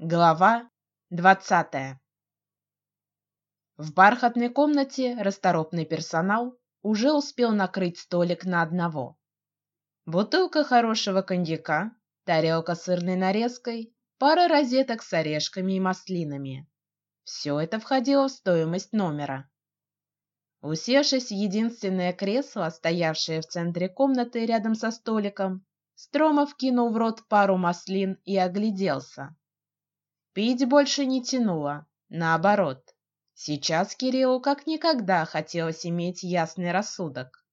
Глава двадцатая. В бархатной комнате расторопный персонал уже успел накрыть столик на одного. Бутылка хорошего коньяка, тарелка сырной нарезкой, пара розеток с орешками и маслинами. Все это входило в стоимость номера. Усевшись в единственное кресло, стоявшее в центре комнаты рядом со столиком, Стромов кинул в рот пару маслин и огляделся. Пить больше не тянуло, наоборот. Сейчас Кириллу как никогда хотелось иметь ясный рассудок.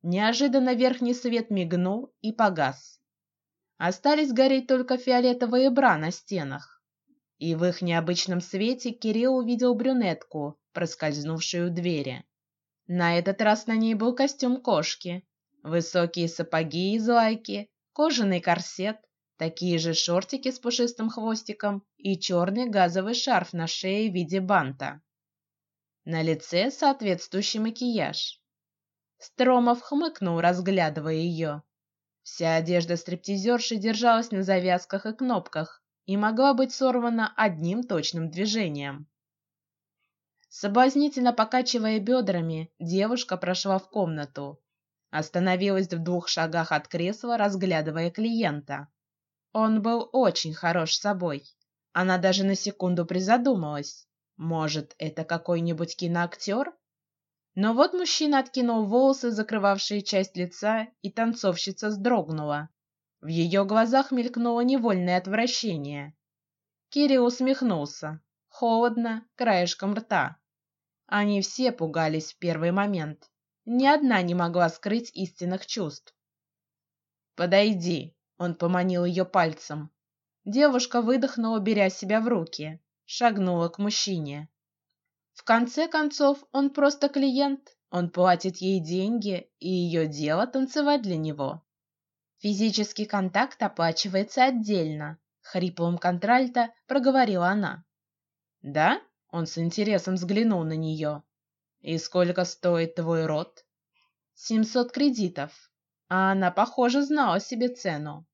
Неожиданно верхний свет мигнул и погас. Остались гореть только фиолетовые бра на стенах. И в их необычном свете Кирилл увидел брюнетку, проскользнувшую в двери. На этот раз на ней был костюм кошки, высокие сапоги из лайки, кожаный корсет, такие же шортики с пушистым хвостиком и черный газовый шарф на шее в виде банта. На лице соответствующий макияж. Стромов хмыкнул, разглядывая ее. Вся одежда стриптизерши держалась на завязках и кнопках и могла быть сорвана одним точным движением. Соблазнительно покачивая бедрами, девушка прошла в комнату, остановилась в двух шагах от кресла, разглядывая клиента. Он был очень хорош собой. Она даже на секунду призадумалась, может, это какой-нибудь киноактер? Но вот мужчина откинул волосы, закрывавшие часть лица, и танцовщица вздрогнула. В ее глазах мелькнуло невольное отвращение. Кирилл усмехнулся, холодно, краешком рта. Они все пугались в первый момент. Ни одна не могла скрыть истинных чувств. Подойди, он поманил ее пальцем. Девушка выдохнула, беря себя в руки, шагнула к мужчине. В конце концов, он просто клиент, он платит ей деньги, и ее дело танцевать для него. Физический контакт оплачивается отдельно. Хриплым контральто проговорила она. Да? Он с интересом взглянул на нее. И сколько стоит твой род? Семьсот кредитов а она, похоже, знала себе цену.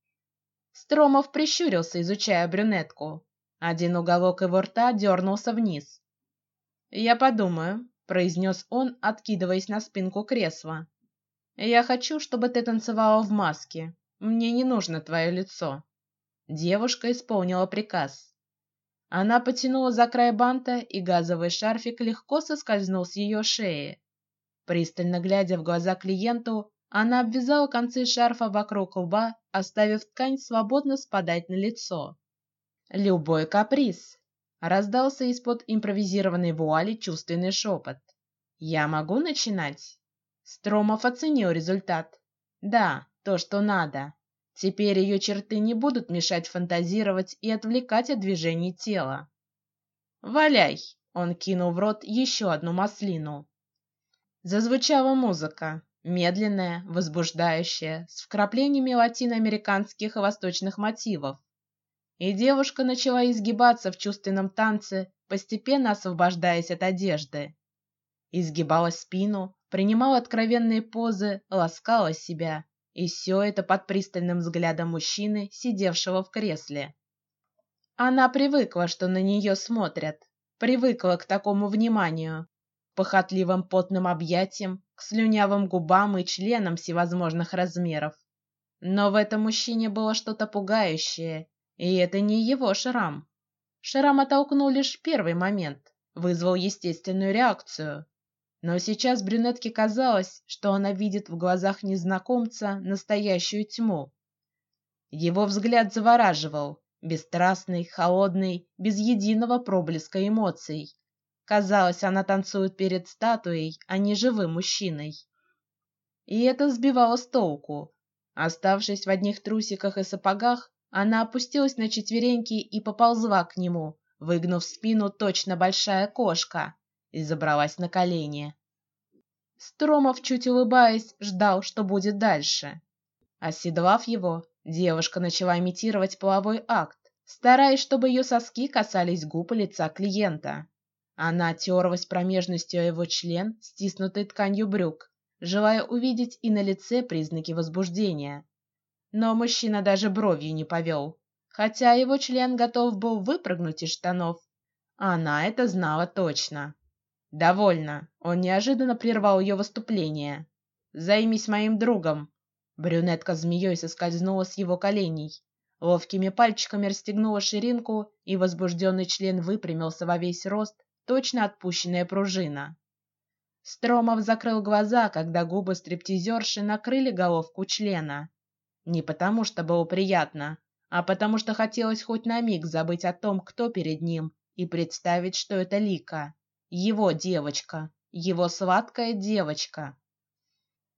Стромов прищурился, изучая брюнетку. Один уголок его рта дернулся вниз. Я подумаю, произнес он, откидываясь на спинку кресла. Я хочу, чтобы ты танцевала в маске. Мне не нужно твое лицо. Девушка исполнила приказ. Она потянула за край банта, и газовый шарфик легко соскользнул с ее шеи. Пристально глядя в глаза клиенту, она обвязала концы шарфа вокруг лба, оставив ткань свободно спадать на лицо. Любой каприз. Раздался из-под импровизированной вуали чувственный шепот. Я могу начинать. Стромов оценил результат. Да, то, что надо. Теперь ее черты не будут мешать фантазировать и отвлекать от движений тела. Валяй! Он кинул в рот еще одну маслину. Зазвучала музыка медленная, возбуждающая, с вкраплениями латиноамериканских и восточных мотивов. И девушка начала изгибаться в чувственном танце, постепенно освобождаясь от одежды. Изгибала спину, принимала откровенные позы, ласкала себя, и все это под пристальным взглядом мужчины, сидевшего в кресле. Она привыкла, что на нее смотрят, привыкла к такому вниманию, похотливым потным объятиям, к слюнявым губам и членам всевозможных размеров. Но в этом мужчине было что-то пугающее, и это не его шрам. Шрам оттолкнул лишь первый момент, вызвал естественную реакцию. Но сейчас брюнетке казалось, что она видит в глазах незнакомца настоящую тьму. Его взгляд завораживал, бесстрастный, холодный, без единого проблеска эмоций. Казалось, она танцует перед статуей, а не живым мужчиной. И это сбивало с толку. Оставшись в одних трусиках и сапогах, она опустилась на четвереньки и поползла к нему, выгнув спину точно большая кошка, и забралась на колени. Стромов, чуть улыбаясь, ждал, что будет дальше. Оседлав его, девушка начала имитировать половой акт, стараясь, чтобы ее соски касались губ лица клиента. Она терлась промежностью его член, стиснутый тканью брюк, желая увидеть и на лице признаки возбуждения. Но мужчина даже бровью не повел, хотя его член готов был выпрыгнуть из штанов. Она это знала точно. Довольно. Он неожиданно прервал ее выступление. Займись моим другом. Брюнетка змеей соскользнула с его коленей, ловкими пальчиками расстегнула ширинку, и возбужденный член выпрямился во весь рост, точно отпущенная пружина. Стромов закрыл глаза, когда губы стриптизерши накрыли головку члена. Не потому, что было приятно, а потому, что хотелось хоть на миг забыть о том, кто перед ним, и представить, что это Лика, его девочка, его сладкая девочка.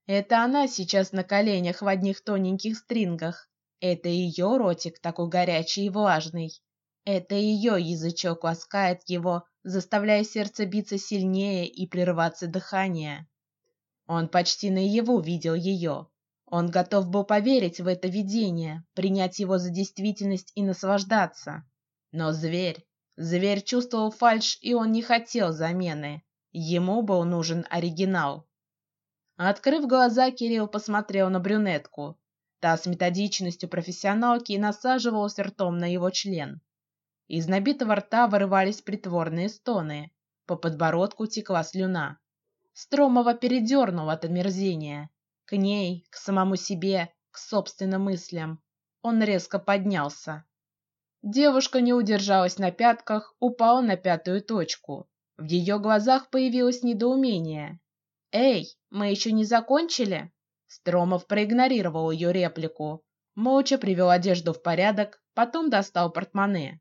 Это она сейчас на коленях в одних тоненьких стрингах. Это ее ротик такой горячий и влажный. Это ее язычок ласкает его, заставляя сердце биться сильнее и прерываться дыхание. Он почти наяву видел ее. Он готов был поверить в это видение, принять его за действительность и наслаждаться. Но зверь, зверь чувствовал фальш, и он не хотел замены. Ему был нужен оригинал. Открыв глаза, Кирилл посмотрел на брюнетку. Та с методичностью профессионалки насаживалась ртом на его член. Из набитого рта вырывались притворные стоны, по подбородку текла слюна. Стромова передернул от омерзения. К ней, к самому себе, к собственным мыслям. Он резко поднялся. Девушка не удержалась на пятках, упала на пятую точку. В ее глазах появилось недоумение. Эй, мы еще не закончили? Стромов проигнорировал ее реплику, молча привел одежду в порядок, потом достал портмоне.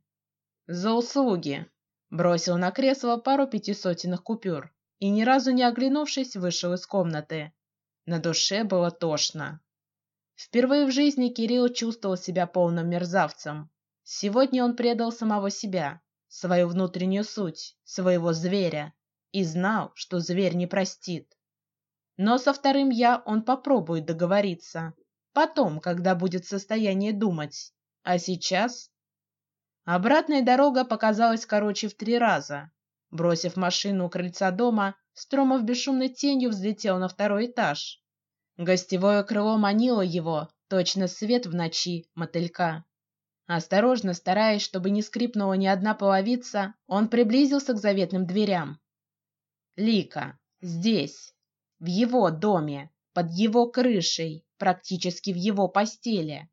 За услуги. Бросил на кресло пару пятисотенных купюр и ни разу не оглянувшись вышел из комнаты. На душе было тошно. Впервые в жизни Кирилл чувствовал себя полным мерзавцем. Сегодня он предал самого себя, свою внутреннюю суть, своего зверя, и знал, что зверь не простит. Но со вторым я он попробует договориться. Потом, когда будет в состоянии думать. А сейчас обратная дорога показалась короче в три раза. Бросив машину у крыльца дома, Стромов бесшумной тенью взлетел на второй этаж. Гостевое крыло манило его, точно свет в ночи мотылька. Осторожно, стараясь, чтобы не скрипнула ни одна половица, он приблизился к заветным дверям. Лика здесь в его доме, под его крышей, практически в его постели.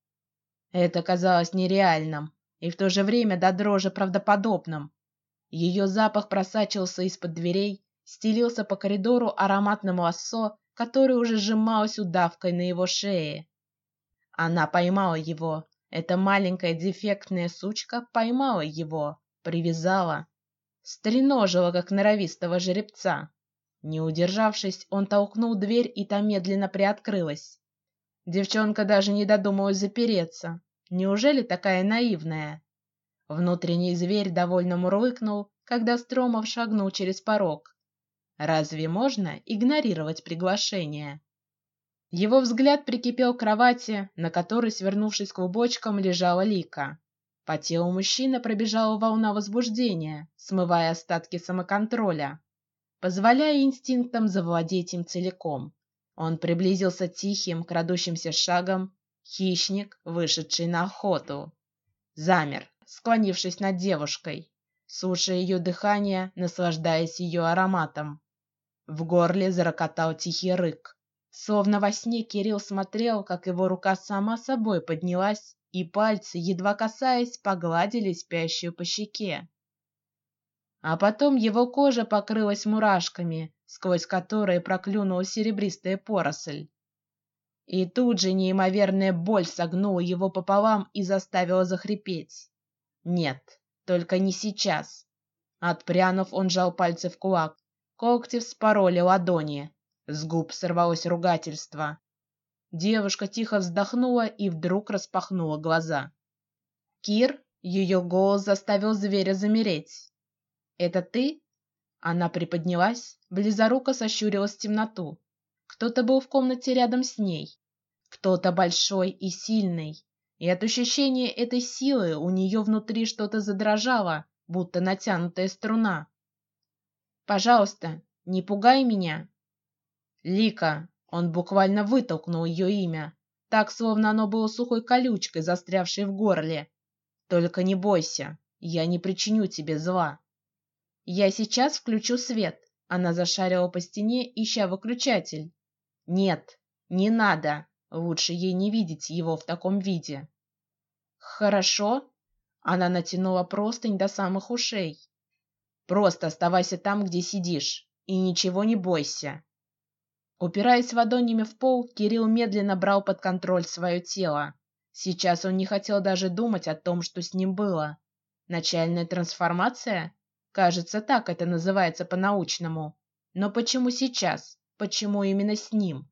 Это казалось нереальным и в то же время до дрожи правдоподобным. Ее запах просачивался из-под дверей, стелился по коридору ароматным лассо, который уже сжималось удавкой на его шее. Она поймала его. Эта маленькая дефектная сучка поймала его, привязала, стреножила как норовистого жеребца. Не удержавшись, он толкнул дверь, и та медленно приоткрылась. Девчонка даже не додумалась запереться. Неужели такая наивная? Внутренний зверь довольно мурлыкнул, когда Стромов шагнул через порог. Разве можно игнорировать приглашение? Его взгляд прикипел к кровати, на которой, свернувшись клубочком, лежала Лика. По телу мужчины пробежала волна возбуждения, смывая остатки самоконтроля позволяя инстинктам завладеть им целиком. Он приблизился тихим, крадущимся шагом, хищник, вышедший на охоту. Замер, склонившись над девушкой, слушая ее дыхание, наслаждаясь ее ароматом. В горле зарокотал тихий рык. Словно во сне Кирилл смотрел, как его рука сама собой поднялась, и пальцы, едва касаясь, погладили спящую по щеке а потом его кожа покрылась мурашками, сквозь которые проклюнула серебристая поросль. И тут же неимоверная боль согнула его пополам и заставила захрипеть. Нет, только не сейчас. Отпрянув, он жал пальцы в кулак, когти вспороли ладони, с губ сорвалось ругательство. Девушка тихо вздохнула и вдруг распахнула глаза. Кир, ее голос заставил зверя замереть. Это ты? Она приподнялась, близоруко сощурилась в темноту. Кто-то был в комнате рядом с ней, кто-то большой и сильный, и от ощущения этой силы у нее внутри что-то задрожало, будто натянутая струна. Пожалуйста, не пугай меня. Лика, он буквально вытолкнул ее имя, так словно оно было сухой колючкой, застрявшей в горле. Только не бойся, я не причиню тебе зла. Я сейчас включу свет. Она зашарила по стене, ища выключатель. Нет, не надо. Лучше ей не видеть его в таком виде. Хорошо. Она натянула простынь до самых ушей. Просто оставайся там, где сидишь, и ничего не бойся. Упираясь ладонями в пол, Кирилл медленно брал под контроль свое тело. Сейчас он не хотел даже думать о том, что с ним было. Начальная трансформация? Кажется, так это называется по-научному. Но почему сейчас? Почему именно с ним?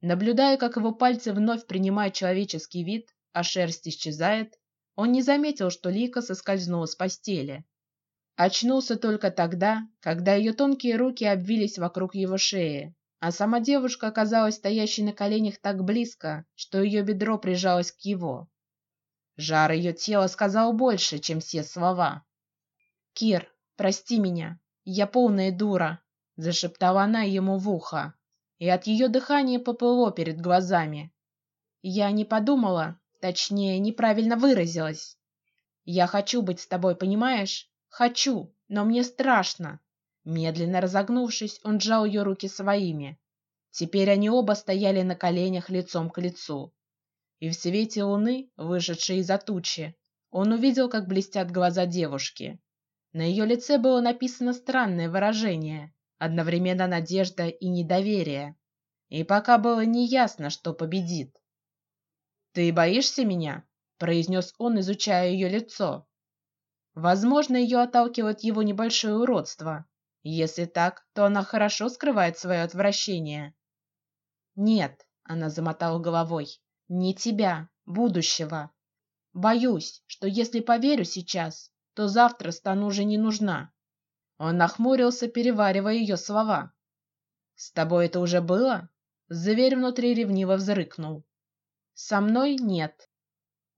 Наблюдая, как его пальцы вновь принимают человеческий вид, а шерсть исчезает, он не заметил, что Лика соскользнула с постели. Очнулся только тогда, когда ее тонкие руки обвились вокруг его шеи, а сама девушка оказалась стоящей на коленях так близко, что ее бедро прижалось к его. Жар ее тела сказал больше, чем все слова. Кир, прости меня, я полная дура, зашептала она ему в ухо, и от ее дыхания поплыло перед глазами. Я не подумала, точнее, неправильно выразилась. Я хочу быть с тобой, понимаешь? Хочу, но мне страшно. Медленно разогнувшись, он сжал ее руки своими. Теперь они оба стояли на коленях лицом к лицу и в свете луны, вышедшей из-за тучи, он увидел, как блестят глаза девушки. На ее лице было написано странное выражение, одновременно надежда и недоверие. И пока было неясно, что победит. Ты боишься меня? произнес он, изучая ее лицо. Возможно, ее отталкивает его небольшое уродство. Если так, то она хорошо скрывает свое отвращение. Нет, она замотала головой. Не тебя, будущего. Боюсь, что если поверю сейчас, то завтра стану уже не нужна. Он нахмурился, переваривая ее слова. С тобой это уже было? Зверь внутри ревниво взрыкнул. Со мной нет.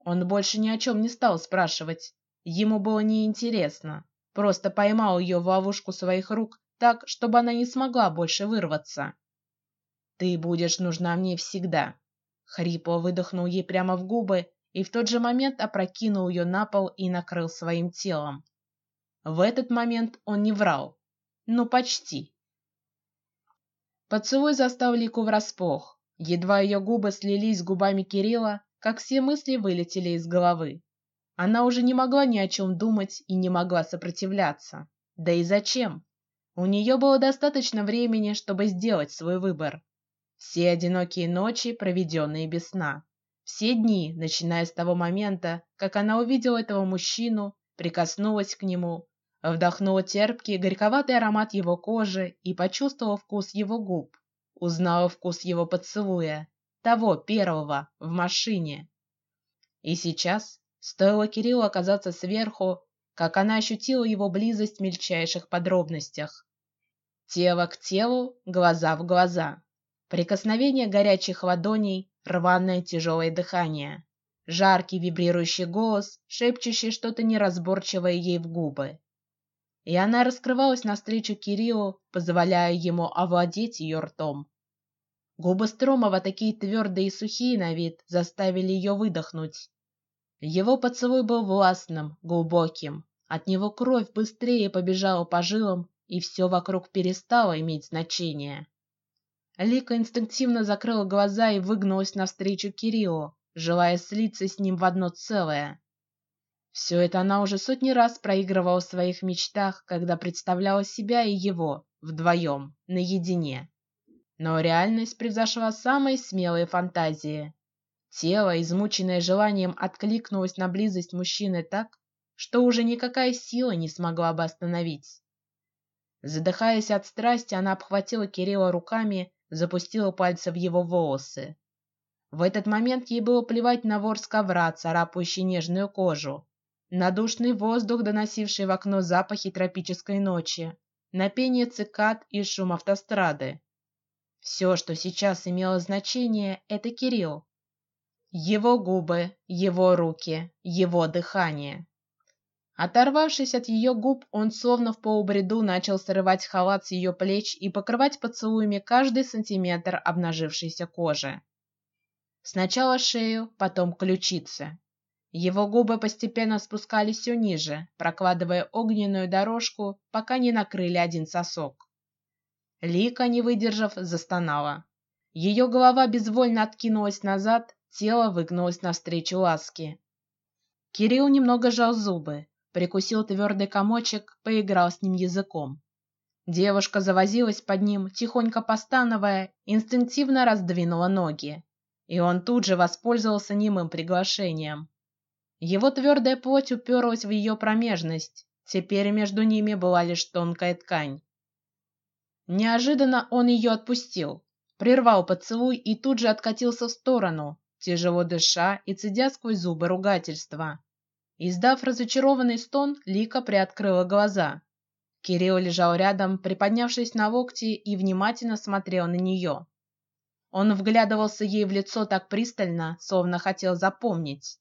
Он больше ни о чем не стал спрашивать. Ему было неинтересно. Просто поймал ее в ловушку своих рук так, чтобы она не смогла больше вырваться. Ты будешь нужна мне всегда. Хрипло выдохнул ей прямо в губы и в тот же момент опрокинул ее на пол и накрыл своим телом. В этот момент он не врал, ну почти. Поцелуй застал Лику врасплох. Едва ее губы слились с губами Кирилла, как все мысли вылетели из головы. Она уже не могла ни о чем думать и не могла сопротивляться. Да и зачем? У нее было достаточно времени, чтобы сделать свой выбор. Все одинокие ночи, проведенные без сна, все дни, начиная с того момента, как она увидела этого мужчину, прикоснулась к нему, вдохнула терпкий, горьковатый аромат его кожи и почувствовала вкус его губ, узнала вкус его поцелуя, того первого в машине. И сейчас, стоило Кириллу оказаться сверху, как она ощутила его близость в мельчайших подробностях. Тело к телу, глаза в глаза. Прикосновение горячих ладоней, рваное тяжелое дыхание, жаркий вибрирующий голос, шепчущий что-то неразборчивое ей в губы. И она раскрывалась навстречу Кириллу, позволяя ему овладеть ее ртом. Губы Стромова, такие твердые и сухие на вид, заставили ее выдохнуть. Его поцелуй был властным, глубоким. От него кровь быстрее побежала по жилам, и все вокруг перестало иметь значение. Лика инстинктивно закрыла глаза и выгнулась навстречу Кириллу, желая слиться с ним в одно целое. Все это она уже сотни раз проигрывала в своих мечтах, когда представляла себя и его вдвоем, наедине. Но реальность превзошла самые смелые фантазии. Тело, измученное желанием, откликнулось на близость мужчины так, что уже никакая сила не смогла бы остановить. Задыхаясь от страсти, она обхватила Кирилла руками запустила пальцы в его волосы. В этот момент ей было плевать на ворс ковра, царапающий нежную кожу, на душный воздух, доносивший в окно запахи тропической ночи, на пение цикад и шум автострады. Все, что сейчас имело значение, это Кирилл. Его губы, его руки, его дыхание. Оторвавшись от ее губ, он словно в полубреду начал срывать халат с ее плеч и покрывать поцелуями каждый сантиметр обнажившейся кожи. Сначала шею, потом ключицы. Его губы постепенно спускались все ниже, прокладывая огненную дорожку, пока не накрыли один сосок. Лика, не выдержав, застонала. Ее голова безвольно откинулась назад, тело выгнулось навстречу ласке. Кирилл немного сжал зубы, прикусил твердый комочек, поиграл с ним языком. Девушка завозилась под ним, тихонько постановая, инстинктивно раздвинула ноги, и он тут же воспользовался немым приглашением. Его твердая плоть уперлась в ее промежность. Теперь между ними была лишь тонкая ткань. Неожиданно он ее отпустил, прервал поцелуй и тут же откатился в сторону, тяжело дыша и цедя сквозь зубы ругательства. Издав разочарованный стон, Лика приоткрыла глаза. Кирилл лежал рядом, приподнявшись на локти и внимательно смотрел на нее. Он вглядывался ей в лицо так пристально, словно хотел запомнить.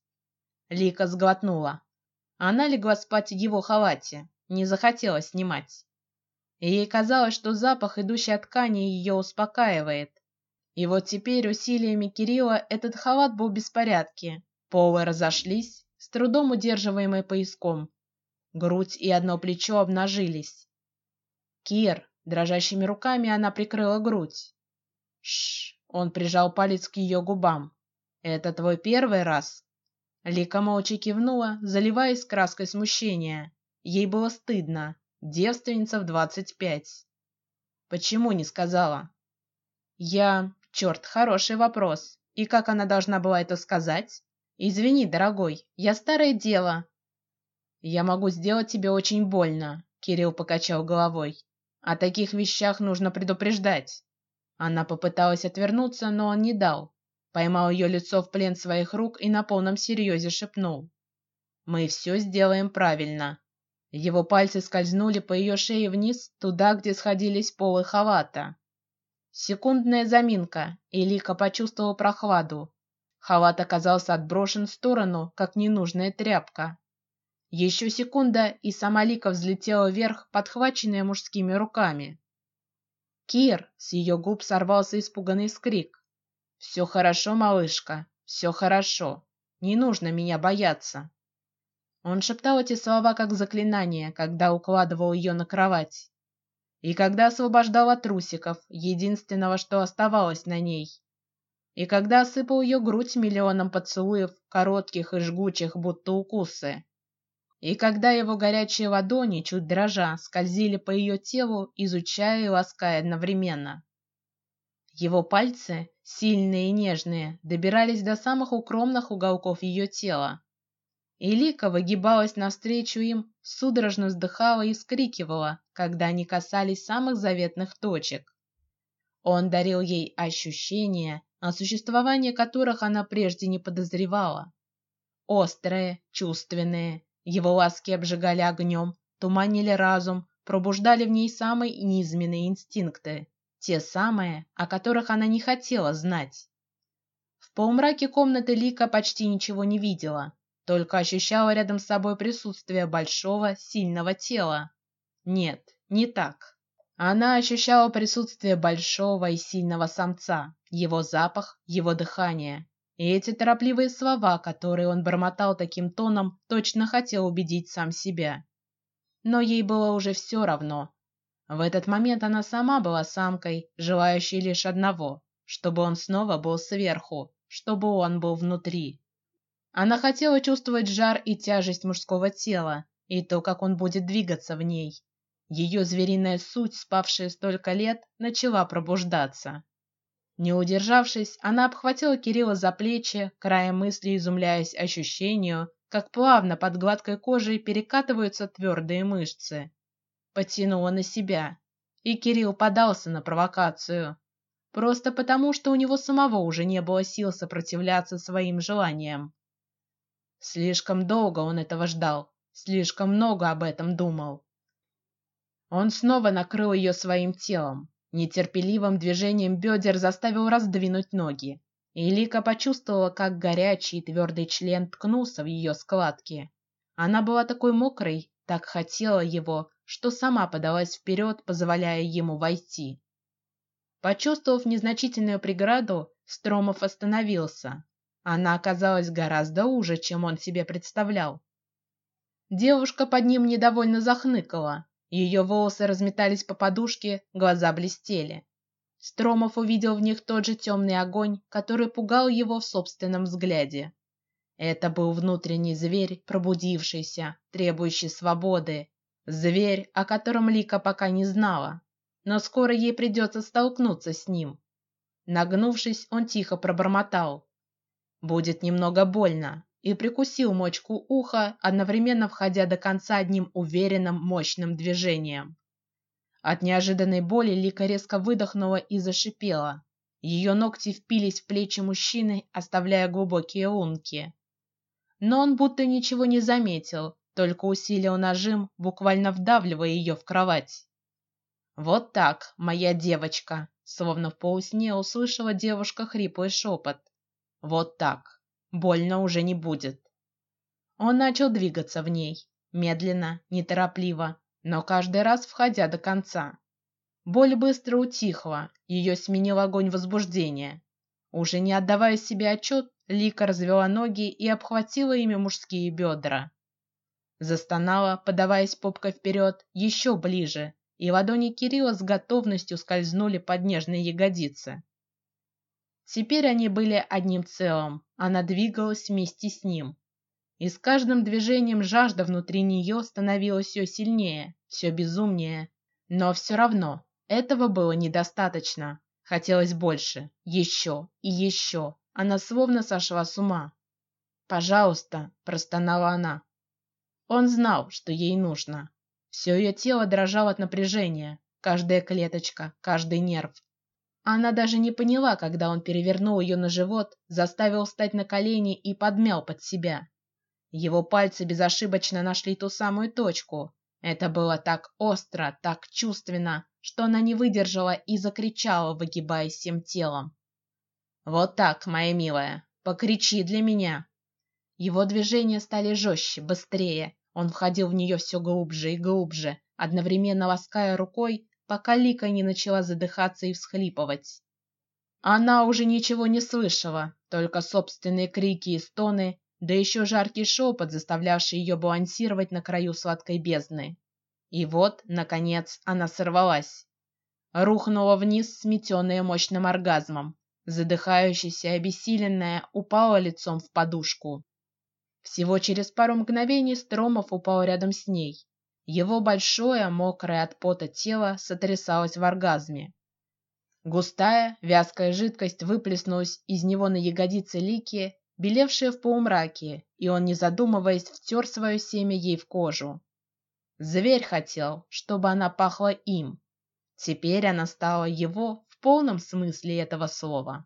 Лика сглотнула. Она легла спать в его халате, не захотела снимать. ей казалось, что запах, идущий от ткани, ее успокаивает. И вот теперь усилиями Кирилла этот халат был в беспорядке. Полы разошлись, с трудом удерживаемые пояском. Грудь и одно плечо обнажились. Кир, дрожащими руками она прикрыла грудь. Шш, он прижал палец к ее губам. Это твой первый раз? Лика молча кивнула, заливаясь краской смущения. Ей было стыдно. Девственница в двадцать пять. Почему не сказала? Я, черт, хороший вопрос. И как она должна была это сказать? Извини, дорогой, я старое дело. Я могу сделать тебе очень больно. Кирилл покачал головой. О таких вещах нужно предупреждать. Она попыталась отвернуться, но он не дал. Поймал ее лицо в плен своих рук и на полном серьезе шепнул: "Мы все сделаем правильно". Его пальцы скользнули по ее шее вниз, туда, где сходились полы халата. Секундная заминка, и Лика почувствовала прохладу. Халат оказался отброшен в сторону, как ненужная тряпка. Еще секунда, и сама Лика взлетела вверх, подхваченная мужскими руками. Кир, с ее губ сорвался испуганный скрик. Все хорошо, малышка, все хорошо. Не нужно меня бояться. Он шептал эти слова как заклинание, когда укладывал ее на кровать, и когда освобождал от трусиков, единственного, что оставалось на ней, и когда осыпал ее грудь миллионом поцелуев, коротких и жгучих, будто укусы. И когда его горячие ладони, чуть дрожа, скользили по ее телу, изучая и лаская одновременно. Его пальцы, сильные и нежные, добирались до самых укромных уголков ее тела. И Лика выгибалась навстречу им, судорожно вздыхала и скрикивала, когда они касались самых заветных точек. Он дарил ей ощущения, о существовании которых она прежде не подозревала, острые, чувственные, его ласки обжигали огнем, туманили разум, пробуждали в ней самые низменные инстинкты, те самые, о которых она не хотела знать. В полумраке комнаты Лика почти ничего не видела, только ощущала рядом с собой присутствие большого, сильного тела. Нет, не так. Она ощущала присутствие большого и сильного самца, его запах, его дыхание, и эти торопливые слова, которые он бормотал таким тоном, точно хотел убедить сам себя. Но ей было уже все равно. В этот момент она сама была самкой, желающей лишь одного, чтобы он снова был сверху, чтобы он был внутри. Она хотела чувствовать жар и тяжесть мужского тела и то, как он будет двигаться в ней. Ее звериная суть, спавшая столько лет, начала пробуждаться. Не удержавшись, она обхватила Кирилла за плечи, краем мысли изумляясь ощущению, как плавно под гладкой кожей перекатываются твердые мышцы. Потянула на себя, и Кирилл подался на провокацию, просто потому, что у него самого уже не было сил сопротивляться своим желаниям. Слишком долго он этого ждал, слишком много об этом думал. Он снова накрыл ее своим телом, Нетерпеливым движением бедер заставил раздвинуть ноги, и Лика почувствовала, как горячий твердый член ткнулся в ее складки. Она была такой мокрой, так хотела его, что сама подалась вперед, позволяя ему войти. Почувствовав незначительную преграду, Стромов остановился. Она оказалась гораздо уже, чем он себе представлял. Девушка под ним недовольно захныкала, ее волосы разметались по подушке, глаза блестели. Стромов увидел в них тот же темный огонь, который пугал его в собственном взгляде. Это был внутренний зверь, пробудившийся, требующий свободы, зверь, о котором Лика пока не знала, но скоро ей придется столкнуться с ним. Нагнувшись, он тихо пробормотал: "Будет немного больно", и прикусил мочку уха, одновременно входя до конца одним уверенным мощным движением. От неожиданной боли Лика резко выдохнула и зашипела. Ее ногти впились в плечи мужчины, оставляя глубокие лунки. Но он будто ничего не заметил, только усилил нажим, буквально вдавливая ее в кровать. Вот так, моя девочка, словно в полусне услышала девушка хриплый шепот. Вот так, больно уже не будет. Он начал двигаться в ней, медленно, неторопливо, но каждый раз входя до конца. Боль быстро утихла, ее сменил огонь возбуждения. Уже не отдавая себе отчет, Лика развела ноги и обхватила ими мужские бедра. Застонала, подаваясь попкой вперед, еще ближе, и ладони Кирилла с готовностью скользнули под нежные ягодицы. Теперь они были одним целым, она двигалась вместе с ним, и с каждым движением жажда внутри нее становилась все сильнее, все безумнее. Но все равно этого было недостаточно. Хотелось больше, еще и еще. Она словно сошла с ума. Пожалуйста, простонала она. Он знал, что ей нужно. Все ее тело дрожало от напряжения, каждая клеточка, каждый нерв. Она даже не поняла, когда он перевернул ее на живот, заставил встать на колени и подмял под себя. Его пальцы безошибочно нашли ту самую точку. Это было так остро, так чувственно, что она не выдержала и закричала, выгибаясь всем телом. Вот так, моя милая, покричи для меня. Его движения стали жестче, быстрее. Он входил в нее все глубже и глубже, одновременно лаская рукой, пока Лика не начала задыхаться и всхлипывать. Она уже ничего не слышала, только собственные крики и стоны, да еще жаркий шепот, заставлявший ее балансировать на краю сладкой бездны. И вот, наконец, она сорвалась, рухнула вниз, сметенная мощным оргазмом, задыхающаяся и обессиленная, упала лицом в подушку. Всего через пару мгновений Стромов упал рядом с ней. Его большое, мокрое от пота тело сотрясалось в оргазме. Густая, вязкая жидкость выплеснулась из него на ягодицы Лики белевшая в полумраке, и он, не задумываясь, втер свое семя ей в кожу. Зверь хотел, чтобы она пахла им. Теперь она стала его в полном смысле этого слова.